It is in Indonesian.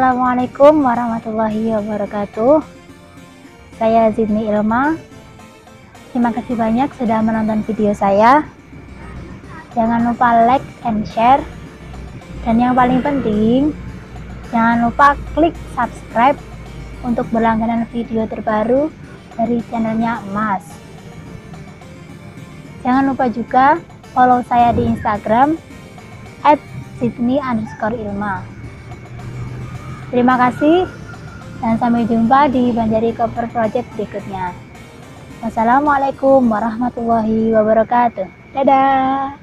Assalamualaikum warahmatullahi wabarakatuh. Saya Zidni Ilma. Terima kasih banyak sudah menonton video saya. Jangan lupa like and share. Dan yang paling penting, jangan lupa klik subscribe untuk berlangganan video terbaru dari channelnya Mas. Jangan lupa juga follow saya di Instagram at Sydney underscore Ilma. Terima kasih dan sampai jumpa di Banjari Cover Project berikutnya. Wassalamualaikum warahmatullahi wabarakatuh. Dadah.